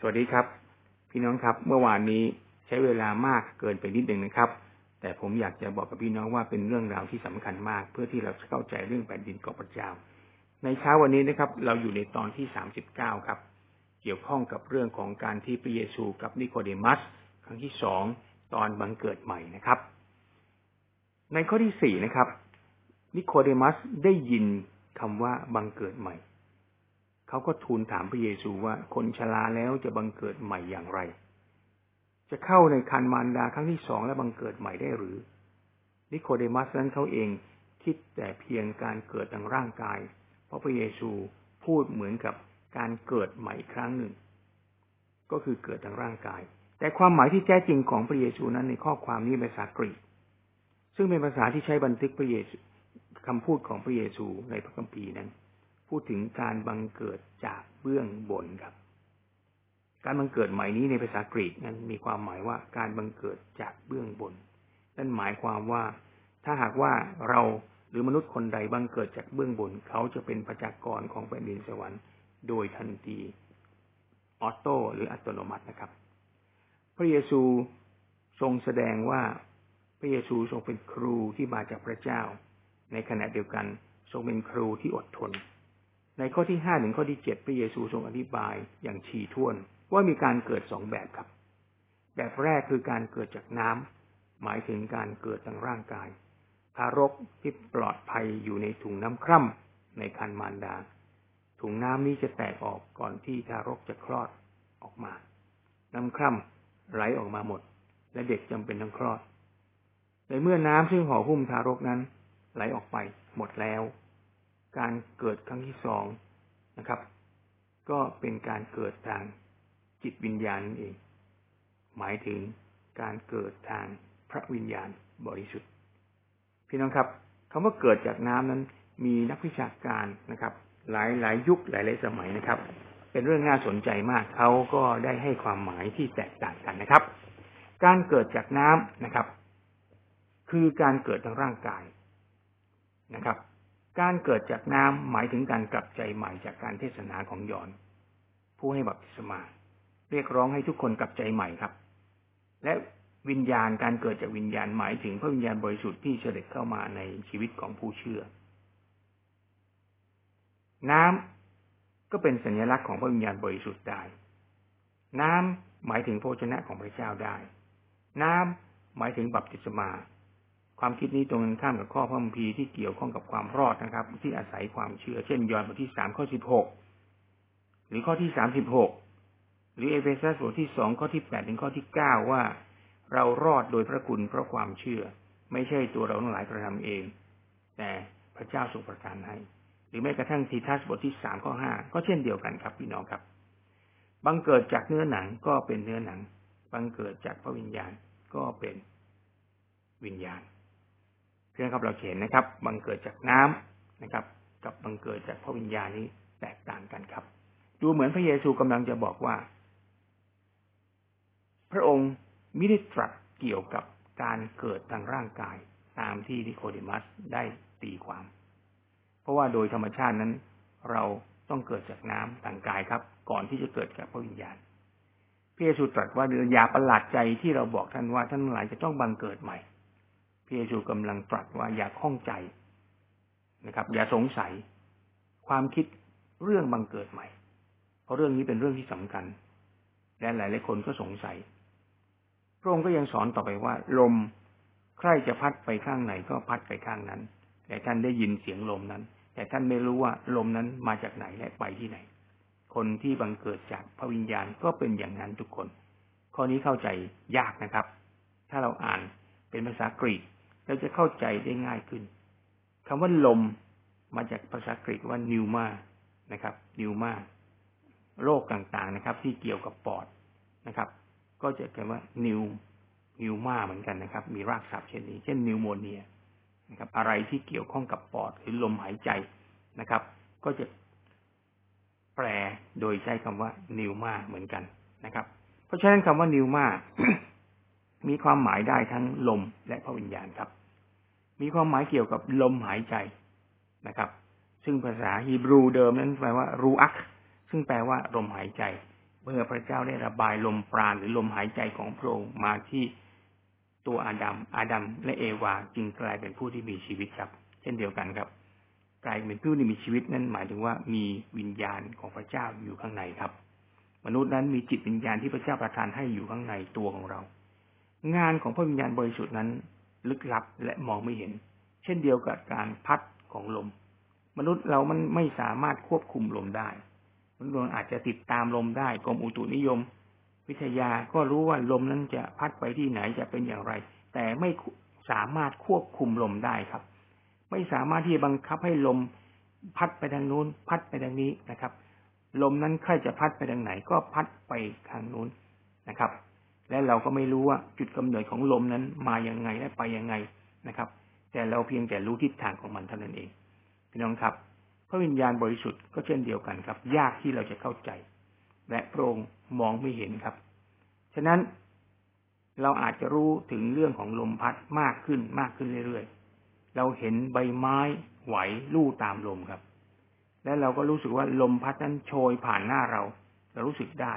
สวัสดีครับ พี่น้องครับ เมื่อวานนี้ใช้เวลามากเกินไปนิดหนึ่งนะครับ แต่ผมอยากจะบอกกับพี่น้องว่าเป็นเรื่องราวที่สำคัญมาก เพื่อที่เราจะเข้าใจเรื่องแผ่นดินของพระเจ้า ในเช้าวันนี้นะครับ เราอยู่ในตอนที่สามสิบเก้าครับ เกี่ยวข้องกับเรื่องของการที่พระเยซูกับนิโคเดมัส ครั้งที่สองตอนบังเกิดใหม่นะครับ ในข้อที่สี่นะครับ นิโคเดมัสได้ยินคำว่าบังเกิดใหม่ เขาก็ทูลถามพระเยซูว่าคนชราแล้วจะบังเกิดใหม่อย่างไร จะเข้าในคันมารดาครั้งที่สองและบังเกิดใหม่ได้หรือ นิโคเดมัสนั้นเขาเองคิดแต่เพียงการเกิดทางร่างกาย เพราะพระเยซูพูดเหมือนกับการเกิดใหม่ครั้งหนึ่ง ก็คือเกิดทางร่างกาย แต่ความหมายที่แท้จริงของพระเยซูนั้นในข้อความนี้เป็นภาษากรีก ซึ่งเป็นภาษาที่ใช้บันทึกพระเยซูคำพูดของพระเยซูในพระคัมภีร์นั้น พูดถึงการบังเกิดจากเบื้องบนครับ การบังเกิดใหม่นี้ในภาษากรีกนั้นมีความหมายว่าการบังเกิดจากเบื้องบน นั่นหมายความว่า ถ้าหากว่าเราหรือมนุษย์คนใดบังเกิดจากเบื้องบน เขาจะเป็นประจักรของแผ่นดินสวรรค์โดยทันทีออโต้หรืออัตโนมัตินะครับ พระเยซูทรงแสดงว่าพระเยซูทรงเป็นครูที่มาจากพระเจ้า ในขณะเดียวกันทรงเป็นครูที่อดทน ในข้อที่ห้าถึงข้อที่เจ็ดพระเยซูทรงอธิบายอย่างฉี่ท่วน ว่ามีการเกิดสองแบบครับ แบบแรกคือการเกิดจากน้ำหมายถึงการเกิดทางร่างกาย ทารกที่ปลอดภัยอยู่ในถุงน้ำคร่ำในคันมารดา ถุงน้ำนี้จะแตกออกก่อนที่ทารกจะคลอดออกมา น้ำคร่ำไหลออกมาหมด และเด็กจำเป็นต้องคลอด ในเมื่อน้ำซึ่งห่อหุ้มทารกนั้นไหลออกไปหมดแล้ว การเกิดครั้งที่สองนะครับ ก็เป็นการเกิดทางจิตวิญญาณนั่นเอง หมายถึงการเกิดทางพระวิญญาณบริสุทธิ์ พี่น้องครับคำว่าเกิดจากน้ำนั้น มีนักวิชาการนะครับ หลายหลายยุคหลายหลายสมัยนะครับ เป็นเรื่องน่าสนใจมากเขาก็ได้ให้ความหมายที่แตกต่างกันนะครับ การเกิดจากน้ำนะครับ คือการเกิดทางร่างกายนะครับ การเกิดจากน้ำหมายถึงการกลับใจใหม่จากการเทศนาของยอน ผู้ให้บัพติศมา เรียกร้องให้ทุกคนกลับใจใหม่ครับ และวิญญาณการเกิดจากวิญญาณหมายถึงพระวิญญาณบริสุทธิ์ที่เสด็จเข้ามาในชีวิตของผู้เชื่อ น้ำก็เป็นสัญลักษณ์ของพระวิญญาณบริสุทธิ์ได้ น้ำหมายถึงโภชนะของพระเจ้าได้ น้ำหมายถึงบัพติศมา ความคิดนี้ตรงกันข้ามกับข้อพระมภีที่เกี่ยวข้องกับความรอดนะครับ ที่อาศัยความเชื่อ เช่นยอห์นบทที่สามข้อสิบหกหรือข้อที่สามสิบหกหรือเอเฟซัสบทที่สองข้อที่แปดถึงข้อที่เก้าว่า เรารอดโดยพระคุณเพราะความเชื่อ ไม่ใช่ตัวเราทั้งหลายกระทำเอง แต่พระเจ้าทรงประทานให้ หรือแม้กระทั่งทีทัสบทที่สามข้อห้าก็เช่นเดียวกันครับพี่น้องครับบังเกิดจากเนื้อหนังก็เป็นเนื้อหนังบังเกิดจากพระวิญญาณก็เป็นวิญญาณ พื่อนครับเราเห็นนะครับ บังเกิดจากน้ำนะครับ กับบังเกิดจากพระวิญญาณนี้แตกต่างกันครับ ดูเหมือนพระเยซูกำลังจะบอกว่า พระองค์ไม่ได้ตรัสเกี่ยวกับการเกิดทางร่างกายตามที่นิโคเดมัสได้ตีความ เพราะว่าโดยธรรมชาตินั้น เราต้องเกิดจากน้ำทางกายครับ ก่อนที่จะเกิดจากพระวิญญาณพระเยซูตรัสว่าอย่าประหลาดใจที่เราบอกท่านว่าท่านหลายจะต้องบังเกิดใหม่ พระเยซูกำลังตรัสว่าอย่าข้องใจนะครับ อย่าสงสัย ความคิดเรื่องบังเกิดใหม่ เพราะเรื่องนี้เป็นเรื่องที่สำคัญ และหลายหลายคนก็สงสัยพระองค์ก็ยังสอนต่อไปว่า ลมใครจะพัดไปข้างไหนก็พัดไปข้างนั้น แต่ท่านได้ยินเสียงลมนั้น แต่ท่านไม่รู้ว่าลมนั้นมาจากไหนและไปที่ไหน คนที่บังเกิดจากพระวิญญาณก็เป็นอย่างนั้นทุกคน ข้อนี้เข้าใจยากนะครับ ถ้าเราอ่านเป็นภาษากรีก เราจะเข้าใจได้ง่ายขึ้นคำว่าลมมาจากภาษากรีกว่า pneuma นะครับ pneuma โรคต่างๆนะครับ ที่เกี่ยวกับปอดนะครับ ก็จะเรียกว่า pneu pneuma เหมือนกันนะครับ มีรากศัพท์เช่นนี้ เช่น pneumonia นะครับ อะไรที่เกี่ยวข้องกับปอดหรือลมหายใจนะครับ ก็จะแปลโดยใช้คำว่า pneuma เหมือนกันนะครับ เพราะฉะนั้นคำว่า pneuma มีความหมายได้ทั้งลมและพระวิญญาณครับ มีความหมายเกี่ยวกับลมหายใจนะครับ ซึ่งภาษาฮีบรูเดิมนั้นแปลว่ารูอัก ซึ่งแปลว่าลมหายใจ เมื่อพระเจ้าได้ระบายลมปราณหรือลมหายใจของพระองค์มาที่ตัวอาดัม อาดัมและเอวาจึงกลายเป็นผู้ที่มีชีวิตครับ เช่นเดียวกันครับกลายเป็นผู้ที่มีชีวิตนั่นหมายถึงว่ามีวิญญาณของพระเจ้าอยู่ข้างในครับ มนุษย์นั้นมีจิตวิญญาณที่พระเจ้าประทานให้อยู่ข้างในตัวของเรา งานของพระวิญญาณบริสุทธิ์นั้น ลึกลับและมองไม่เห็น เช่นเดียวกับการพัดของลม มนุษย์เรามันไม่สามารถควบคุมลมได้มนุษย์อาจจะติดตามลมได้กรมอุตุนิยม วิทยาก็รู้ว่าลมนั้นจะพัดไปที่ไหนจะเป็นอย่างไร แต่ไม่สามารถควบคุมลมได้ครับ ไม่สามารถที่จะบังคับให้ลมพัดไปทางนู้น พัดไปทางนี้นะครับ ลมนั้นใครจะพัดไปทางไหนก็พัดไปทางนู้นนะครับ และเราก็ไม่รู้ว่าจุดกำเนิดของลมนั้นมาอย่างไงและไปยังไงนะครับ แต่เราเพียงแต่รู้ทิศทางของมันเท่านั้นเองพี่น้องครับ พระวิญญาณบริสุทธิ์ก็เช่นเดียวกันครับ ยากที่เราจะเข้าใจ และพระองค์มองไม่เห็นครับ ฉะนั้นเราอาจจะรู้ถึงเรื่องของลมพัดมากขึ้นมากขึ้นเรื่อยๆ เราเห็นใบไม้ไหวลู่ตามลมครับ และเราก็รู้สึกว่าลมพัดนั้นโชยผ่านหน้าเรา เรารู้สึกได้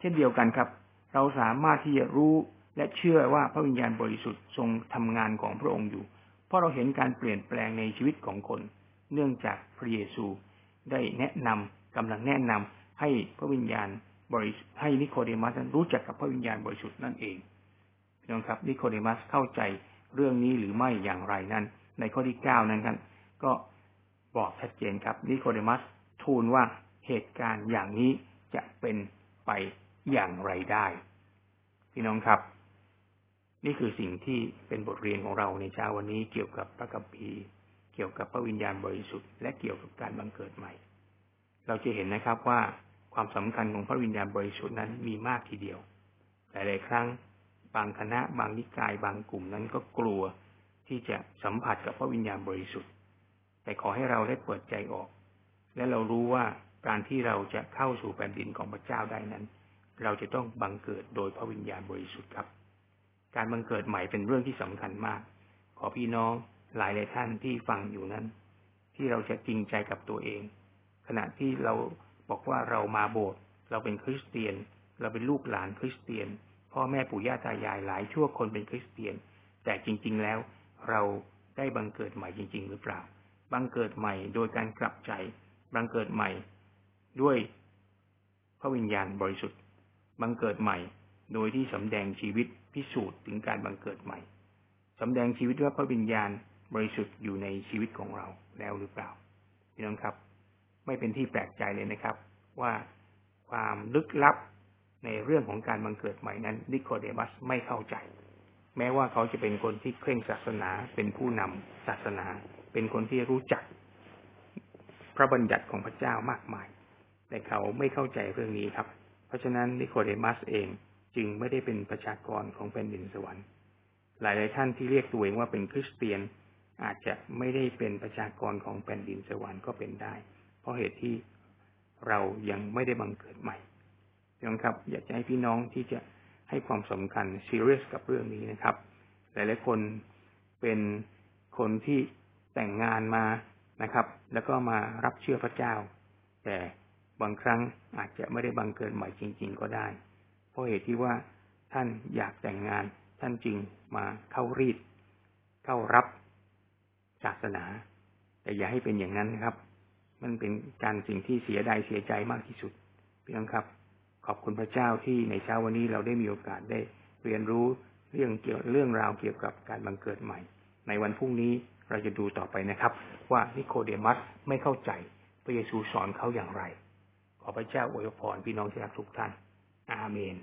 เช่นเดียวกันครับ เราสามารถที่จะรู้และเชื่อว่าพระวิญญาณบริสุทธิ์ทรงทำงานของพระองค์อยู่ เพราะเราเห็นการเปลี่ยนแปลงในชีวิตของคน เนื่องจากพระเยซูได้แนะนำกำลังแนะนำให้พระวิญญาณบริให้นิโคเดมัสนั้นรู้จักกับพระวิญญาณบริสุทธิ์นั่นเองพี่น้องครับนิโคเดมัสเข้าใจเรื่องนี้หรือไม่อย่างไรนั้น ในข้อที่เก้านั้นครับก็บอกชัดเจนครับนิโคเดมัสทูลว่าเหตุการณ์อย่างนี้จะเป็นไป อย่างไรได้ พี่น้องครับ นี่คือสิ่งที่เป็นบทเรียนของเราในเช้าวันนี้เกี่ยวกับพระคัมภีร์เกี่ยวกับพระวิญญาณบริสุทธิ์และเกี่ยวกับการบังเกิดใหม่ เราจะเห็นนะครับว่าความสำคัญของพระวิญญาณบริสุทธิ์นั้นมีมากทีเดียว หลาย ๆ ครั้ง บางคณะบางนิกายบางกลุ่มนั้นก็กลัวที่จะสัมผัสกับพระวิญญาณบริสุทธิ์ แต่ขอให้เราได้เปิดใจออก และเรารู้ว่าการที่เราจะเข้าสู่แผ่นดินของพระเจ้าได้นั้น เราจะต้องบังเกิดโดยพระวิญญาณบริสุทธิ์ครับ การบังเกิดใหม่เป็นเรื่องที่สำคัญมาก ขอพี่น้องหลายหลายท่านที่ฟังอยู่นั้น ที่เราจะจริงใจกับตัวเอง ขณะที่เราบอกว่าเรามาโบสถ์เราเป็นคริสเตียน เราเป็นลูกหลานคริสเตียน พ่อแม่ปู่ย่าตายายหลายชั่วคนเป็นคริสเตียน แต่จริง ๆ แล้วเราได้บังเกิดใหม่จริง ๆ หรือเปล่า บังเกิดใหม่โดยการกลับใจ บังเกิดใหม่ด้วยพระวิญญาณบริสุทธิ์ บังเกิดใหม่ โดยที่สำแดงชีวิตพิสูจน์ถึงการบังเกิดใหม่สำแดงชีวิตว่าพระวิญญาณบริสุทธิ์อยู่ในชีวิตของเราแล้วหรือเปล่าพี่น้องครับ ไม่เป็นที่แปลกใจเลยนะครับ ว่าความลึกลับในเรื่องของการบังเกิดใหม่นั้นนิโคเดมัสไม่เข้าใจ แม้ว่าเขาจะเป็นคนที่เคร่งศาสนาเป็นผู้นำศาสนา เป็นคนที่รู้จัก พระบัญญัติของพระเจ้ามากมาย แต่เขาไม่เข้าใจเรื่องนี้ครับ ราะฉะนั้นนิโคเดมัสเองจึงไม่ได้เป็นประชากรของแผ่นดินสวรรค์ หลายๆท่านที่เรียกตัวเองว่าเป็นคริสเตียนอาจจะไม่ได้เป็นประชากรของแผ่นดินสวรรค์ก็เป็นได้ เพราะเหตุที่เรายังไม่ได้บังเกิดใหม่ยังครับ อยากจะให้พี่น้องที่จะให้ความสำคัญซีเรียสกับเรื่องนี้นะครับ หลายๆคนเป็นคนที่แต่งงานมานะครับ แล้วก็มารับเชื่อพระเจ้า แต่ บางครั้งอาจจะไม่ได้บังเกิดใหม่จริง ๆ ก็ได้ เพราะเหตุที่ว่าท่านอยากแต่งงานท่านจึงมาเข้ารีด เข้ารับศาสนา แต่อย่าให้เป็นอย่างนั้นนะครับ มันเป็นการสิ่งที่เสียดายเสียใจมากที่สุดพี่น้องครับ ขอบคุณพระเจ้าที่ในเช้าวันนี้เราได้มีโอกาสได้เรียนรู้เรื่องเกี่ยวเรื่องราวเกี่ยวกับการบังเกิดใหม่ ในวันพรุ่งนี้เราจะดูต่อไปนะครับ ว่านิโคเดมัสไม่เข้าใจพระเยซูสอนเขาอย่างไร ขอพระเจ้าอวยพรพี่น้องที่รักทุกท่าน อาเมน